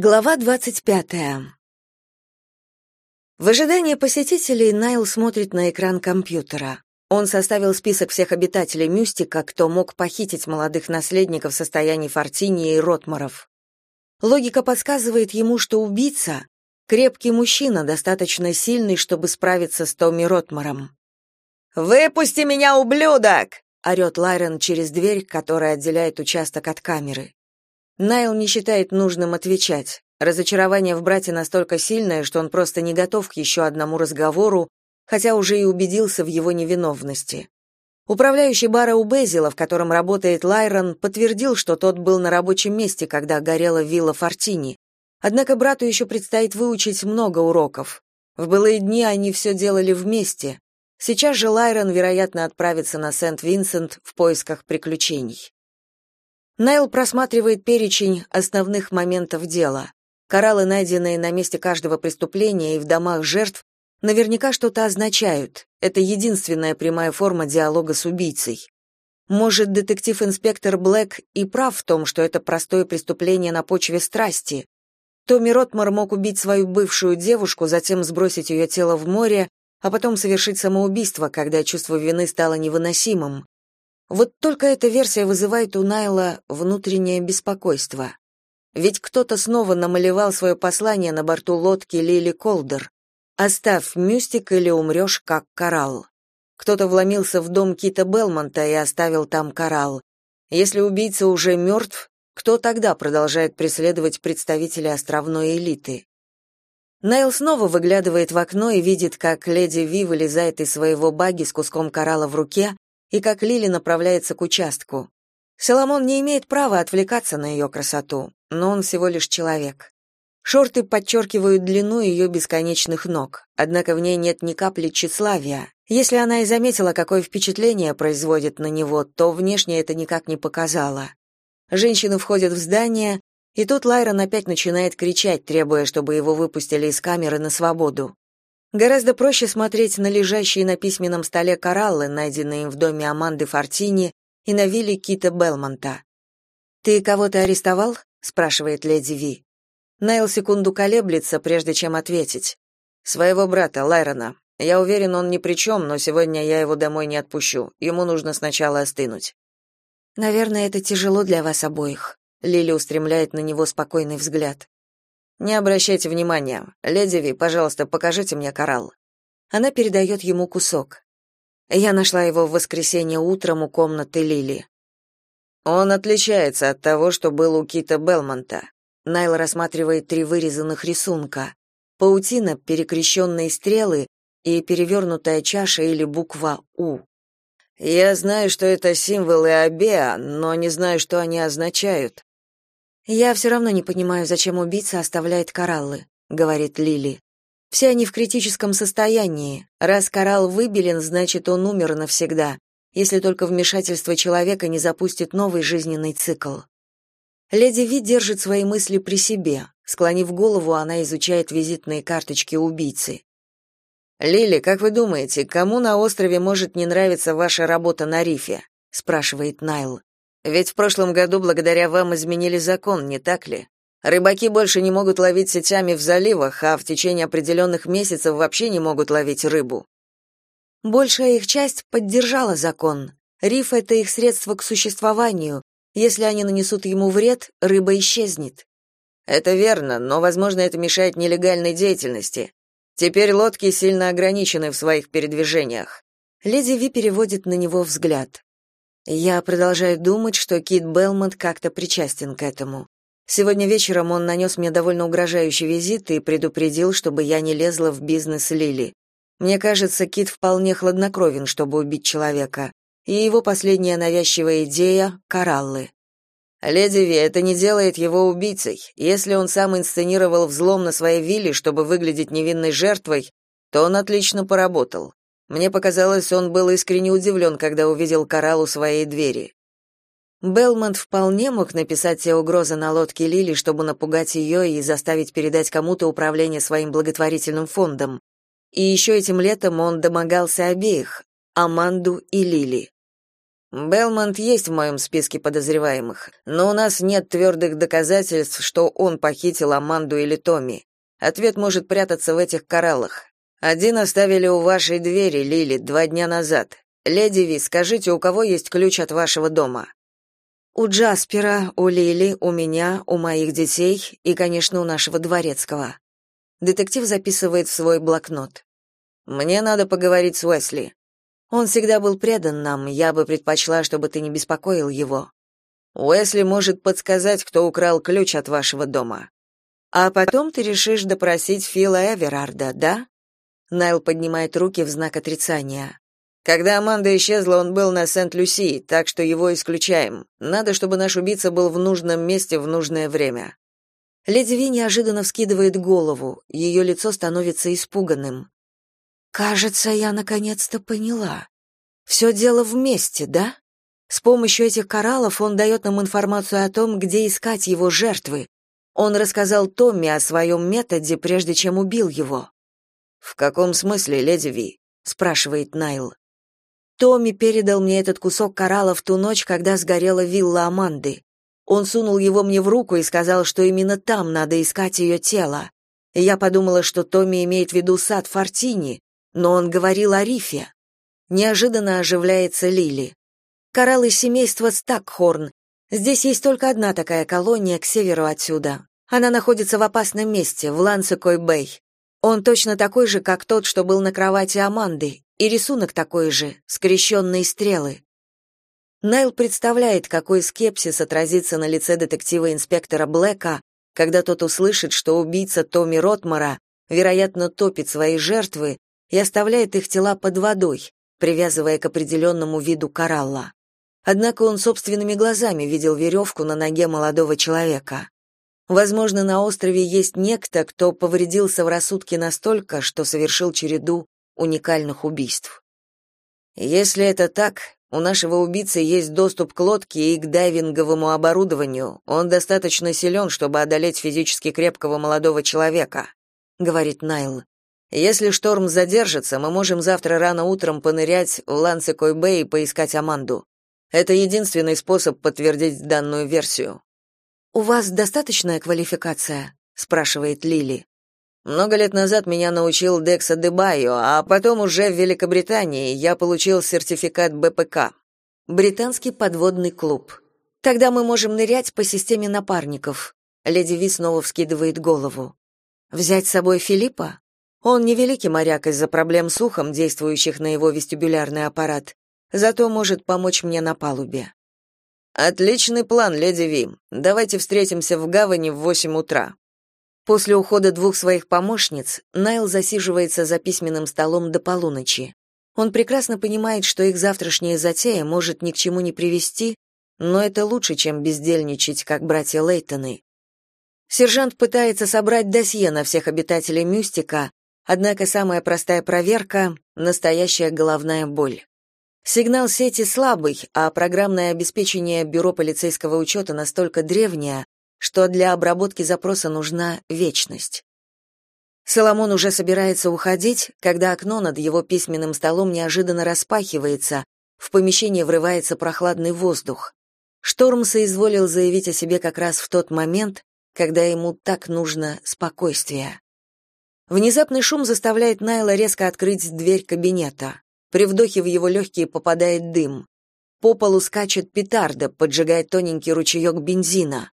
Глава двадцать пятая. В ожидании посетителей Найл смотрит на экран компьютера. Он составил список всех обитателей Мюстика, кто мог похитить молодых наследников в состоянии Фортини и Ротмаров. Логика подсказывает ему, что убийца — крепкий мужчина, достаточно сильный, чтобы справиться с Томми Ротмаром. «Выпусти меня, ублюдок!» — орет Лайрон через дверь, которая отделяет участок от камеры. Найл не считает нужным отвечать. Разочарование в брате настолько сильное, что он просто не готов к еще одному разговору, хотя уже и убедился в его невиновности. Управляющий бара у Безила, в котором работает Лайрон, подтвердил, что тот был на рабочем месте, когда горела вилла Фортини. Однако брату еще предстоит выучить много уроков. В былые дни они все делали вместе. Сейчас же Лайрон, вероятно, отправится на Сент-Винсент в поисках приключений. Найл просматривает перечень основных моментов дела. Кораллы, найденные на месте каждого преступления и в домах жертв, наверняка что-то означают. Это единственная прямая форма диалога с убийцей. Может, детектив-инспектор Блэк и прав в том, что это простое преступление на почве страсти. Томми Ротмар мог убить свою бывшую девушку, затем сбросить ее тело в море, а потом совершить самоубийство, когда чувство вины стало невыносимым. Вот только эта версия вызывает у Найла внутреннее беспокойство. Ведь кто-то снова намалевал свое послание на борту лодки Лили Колдер. «Оставь мюстик или умрешь, как коралл». Кто-то вломился в дом Кита Белмонта и оставил там коралл. Если убийца уже мертв, кто тогда продолжает преследовать представителей островной элиты? Найл снова выглядывает в окно и видит, как леди Ви вылезает из своего баги с куском коралла в руке и как Лили направляется к участку. Соломон не имеет права отвлекаться на ее красоту, но он всего лишь человек. Шорты подчеркивают длину ее бесконечных ног, однако в ней нет ни капли тщеславия. Если она и заметила, какое впечатление производит на него, то внешне это никак не показало. Женщины входят в здание, и тут Лайрон опять начинает кричать, требуя, чтобы его выпустили из камеры на свободу. Гораздо проще смотреть на лежащие на письменном столе кораллы, найденные им в доме Аманды Фортини и на вилле Кита Белмонта. «Ты кого-то арестовал?» — спрашивает леди Ви. Найл секунду колеблется, прежде чем ответить. «Своего брата, Лайрона. Я уверен, он ни при чем, но сегодня я его домой не отпущу. Ему нужно сначала остынуть». «Наверное, это тяжело для вас обоих», — Лили устремляет на него спокойный взгляд. Не обращайте внимания. Леди Ви, пожалуйста, покажите мне коралл. Она передает ему кусок. Я нашла его в воскресенье утром у комнаты Лили. Он отличается от того, что был у Кита Белмонта. Найл рассматривает три вырезанных рисунка. Паутина, перекрещенные стрелы и перевернутая чаша или буква «У». Я знаю, что это символы Абеа, но не знаю, что они означают. Я все равно не понимаю, зачем убийца оставляет кораллы, говорит Лили. Все они в критическом состоянии. Раз коралл выбелен, значит, он умер навсегда, если только вмешательство человека не запустит новый жизненный цикл. Леди Ви держит свои мысли при себе. Склонив голову, она изучает визитные карточки убийцы. «Лили, как вы думаете, кому на острове может не нравиться ваша работа на рифе?» — спрашивает Найл. Ведь в прошлом году благодаря вам изменили закон, не так ли? Рыбаки больше не могут ловить сетями в заливах, а в течение определенных месяцев вообще не могут ловить рыбу. Большая их часть поддержала закон. Риф — это их средство к существованию. Если они нанесут ему вред, рыба исчезнет. Это верно, но, возможно, это мешает нелегальной деятельности. Теперь лодки сильно ограничены в своих передвижениях. Леди Ви переводит на него взгляд. Я продолжаю думать, что Кит Белмонт как-то причастен к этому. Сегодня вечером он нанес мне довольно угрожающий визит и предупредил, чтобы я не лезла в бизнес Лили. Мне кажется, Кит вполне хладнокровен, чтобы убить человека. И его последняя навязчивая идея — кораллы. Леди Ви, это не делает его убийцей. Если он сам инсценировал взлом на своей вилле, чтобы выглядеть невинной жертвой, то он отлично поработал. Мне показалось, он был искренне удивлен, когда увидел коралл у своей двери. Белмонт вполне мог написать те угрозы на лодке Лили, чтобы напугать ее и заставить передать кому-то управление своим благотворительным фондом. И еще этим летом он домогался обеих, Аманду и Лили. Белмонт есть в моем списке подозреваемых, но у нас нет твердых доказательств, что он похитил Аманду или Томми. Ответ может прятаться в этих кораллах. Один оставили у вашей двери, Лили, два дня назад. Леди Ви, скажите, у кого есть ключ от вашего дома? У Джаспера, у Лили, у меня, у моих детей и, конечно, у нашего дворецкого. Детектив записывает в свой блокнот. Мне надо поговорить с Уэсли. Он всегда был предан нам, я бы предпочла, чтобы ты не беспокоил его. Уэсли может подсказать, кто украл ключ от вашего дома. А потом ты решишь допросить Фила Эверарда, да? Найл поднимает руки в знак отрицания. Когда Аманда исчезла, он был на Сент-Люсии, так что его исключаем. Надо, чтобы наш убийца был в нужном месте в нужное время. Леди Ви неожиданно вскидывает голову, ее лицо становится испуганным. Кажется, я наконец-то поняла. Все дело вместе, да? С помощью этих кораллов он дает нам информацию о том, где искать его жертвы. Он рассказал Томми о своем методе, прежде чем убил его. В каком смысле, леди Ви? спрашивает Найл. Томми передал мне этот кусок коралла в ту ночь, когда сгорела вилла Аманды. Он сунул его мне в руку и сказал, что именно там надо искать ее тело. Я подумала, что Томми имеет в виду сад Фортини, но он говорил о рифе. Неожиданно оживляется Лили. Кораллы семейства Стакхорн. Здесь есть только одна такая колония к северу отсюда. Она находится в опасном месте, в Лансекой-Бэй. Он точно такой же, как тот, что был на кровати Аманды, и рисунок такой же, скрещенные стрелы. Найл представляет, какой скепсис отразится на лице детектива-инспектора Блэка, когда тот услышит, что убийца Томми Ротмара, вероятно, топит свои жертвы и оставляет их тела под водой, привязывая к определенному виду коралла. Однако он собственными глазами видел веревку на ноге молодого человека. Возможно, на острове есть некто, кто повредился в рассудке настолько, что совершил череду уникальных убийств. Если это так, у нашего убийцы есть доступ к лодке и к дайвинговому оборудованию. Он достаточно силен, чтобы одолеть физически крепкого молодого человека, говорит Найл. Если шторм задержится, мы можем завтра рано утром понырять в Лансекой-Бэй и поискать Аманду. Это единственный способ подтвердить данную версию. У вас достаточная квалификация? спрашивает Лили. Много лет назад меня научил Декса Дебайо, а потом уже в Великобритании я получил сертификат БПК. Британский подводный клуб. Тогда мы можем нырять по системе напарников. Леди Ви снова вскидывает голову. Взять с собой Филиппа? Он не великий моряк из-за проблем с ухом, действующих на его вестибулярный аппарат, зато может помочь мне на палубе. Отличный план, леди Ви. Давайте встретимся в гавани в восемь утра. После ухода двух своих помощниц Найл засиживается за письменным столом до полуночи. Он прекрасно понимает, что их завтрашняя затея может ни к чему не привести, но это лучше, чем бездельничать, как братья Лейтоны. Сержант пытается собрать досье на всех обитателей Мюстика, однако самая простая проверка — настоящая головная боль. Сигнал сети слабый, а программное обеспечение Бюро полицейского учета настолько древнее, что для обработки запроса нужна вечность. Соломон уже собирается уходить, когда окно над его письменным столом неожиданно распахивается, в помещение врывается прохладный воздух. Шторм соизволил заявить о себе как раз в тот момент, когда ему так нужно спокойствие. Внезапный шум заставляет Найла резко открыть дверь кабинета. При вдохе в его легкие попадает дым. По полу скачет петарда, поджигает тоненький ручеек бензина.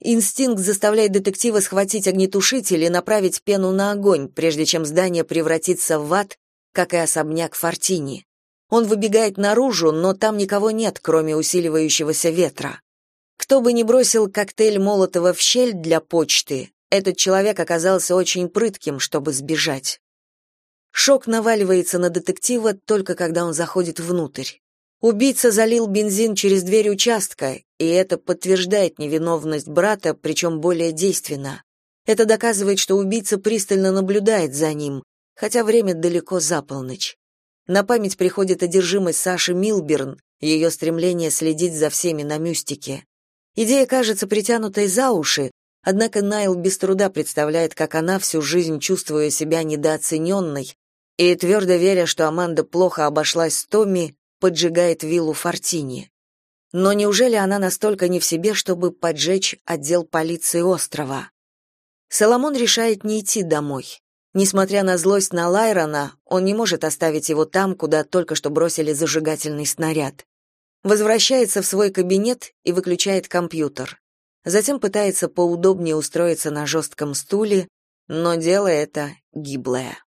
Инстинкт заставляет детектива схватить огнетушитель и направить пену на огонь, прежде чем здание превратится в ад, как и особняк Фортини. Он выбегает наружу, но там никого нет, кроме усиливающегося ветра. Кто бы ни бросил коктейль Молотова в щель для почты, этот человек оказался очень прытким, чтобы сбежать. Шок наваливается на детектива только когда он заходит внутрь. Убийца залил бензин через дверь участка, и это подтверждает невиновность брата, причем более действенно. Это доказывает, что убийца пристально наблюдает за ним, хотя время далеко за полночь. На память приходит одержимость Саши Милберн, ее стремление следить за всеми на мюстике. Идея кажется притянутой за уши, однако Найл без труда представляет, как она всю жизнь, чувствуя себя недооцененной, и твердо веря, что Аманда плохо обошлась с Томми, поджигает виллу Фортини. Но неужели она настолько не в себе, чтобы поджечь отдел полиции острова? Соломон решает не идти домой. Несмотря на злость на Лайрона, он не может оставить его там, куда только что бросили зажигательный снаряд. Возвращается в свой кабинет и выключает компьютер. Затем пытается поудобнее устроиться на жестком стуле, но дело это гиблое.